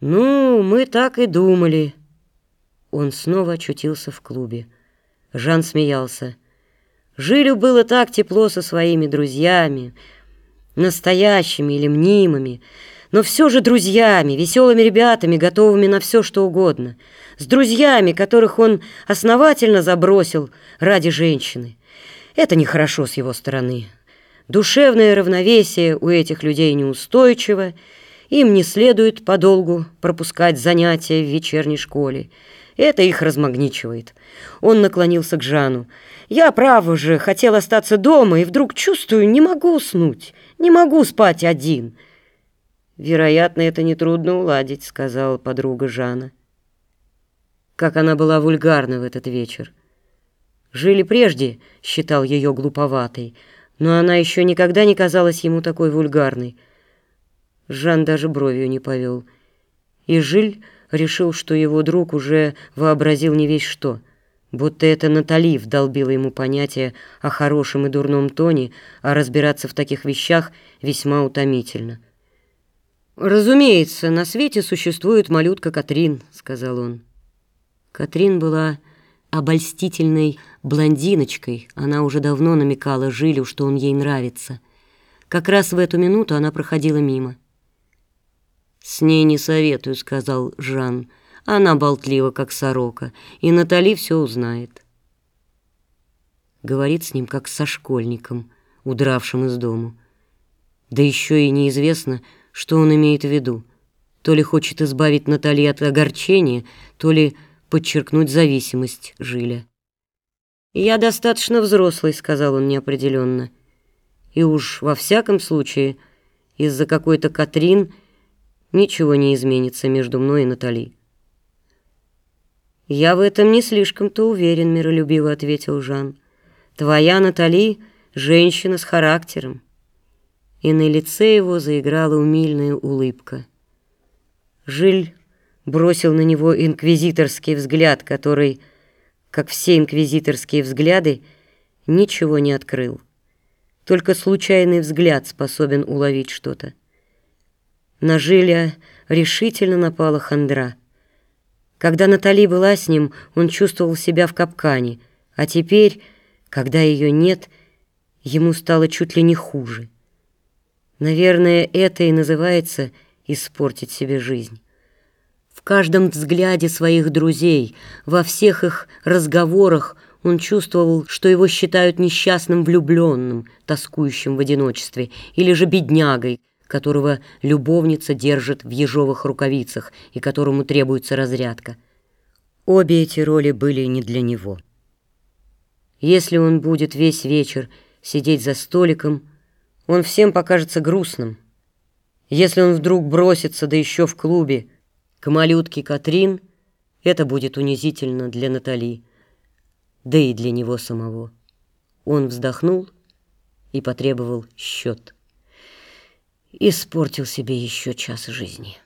«Ну, мы так и думали». Он снова очутился в клубе. Жан смеялся. Жилю было так тепло со своими друзьями, настоящими или мнимыми, но все же друзьями, веселыми ребятами, готовыми на все, что угодно, с друзьями, которых он основательно забросил ради женщины. Это нехорошо с его стороны. Душевное равновесие у этих людей неустойчиво, им не следует подолгу пропускать занятия в вечерней школе. Это их размагничивает. Он наклонился к Жану. «Я, право же, хотел остаться дома, и вдруг чувствую, не могу уснуть, не могу спать один». «Вероятно, это нетрудно уладить», — сказала подруга Жана. Как она была вульгарна в этот вечер. Жили прежде, считал ее глуповатой, но она еще никогда не казалась ему такой вульгарной. Жан даже бровью не повел. И Жиль решил, что его друг уже вообразил не весь что, будто это Натали вдолбила ему понятие о хорошем и дурном тоне, а разбираться в таких вещах весьма утомительно. «Разумеется, на свете существует малютка Катрин», — сказал он. Катрин была обольстительной блондиночкой, она уже давно намекала Жилю, что он ей нравится. Как раз в эту минуту она проходила мимо. «С ней не советую», — сказал Жан. «Она болтлива, как сорока, и Натали все узнает». Говорит с ним, как со школьником, удравшим из дому. Да еще и неизвестно, что он имеет в виду. То ли хочет избавить Натали от огорчения, то ли подчеркнуть зависимость Жиля. «Я достаточно взрослый», — сказал он неопределенно. «И уж во всяком случае из-за какой-то Катрин — ничего не изменится между мной и Натали. «Я в этом не слишком-то уверен», — миролюбиво ответил Жан. «Твоя Натали — женщина с характером». И на лице его заиграла умильная улыбка. Жиль бросил на него инквизиторский взгляд, который, как все инквизиторские взгляды, ничего не открыл. Только случайный взгляд способен уловить что-то. На Жиля решительно напала хандра. Когда Натали была с ним, он чувствовал себя в капкане, а теперь, когда ее нет, ему стало чуть ли не хуже. Наверное, это и называется испортить себе жизнь. В каждом взгляде своих друзей, во всех их разговорах он чувствовал, что его считают несчастным влюбленным, тоскующим в одиночестве, или же беднягой, которого любовница держит в ежовых рукавицах и которому требуется разрядка. Обе эти роли были не для него. Если он будет весь вечер сидеть за столиком, он всем покажется грустным. Если он вдруг бросится, да еще в клубе, к малютке Катрин, это будет унизительно для Натали, да и для него самого. Он вздохнул и потребовал счет испортил себе еще час жизни.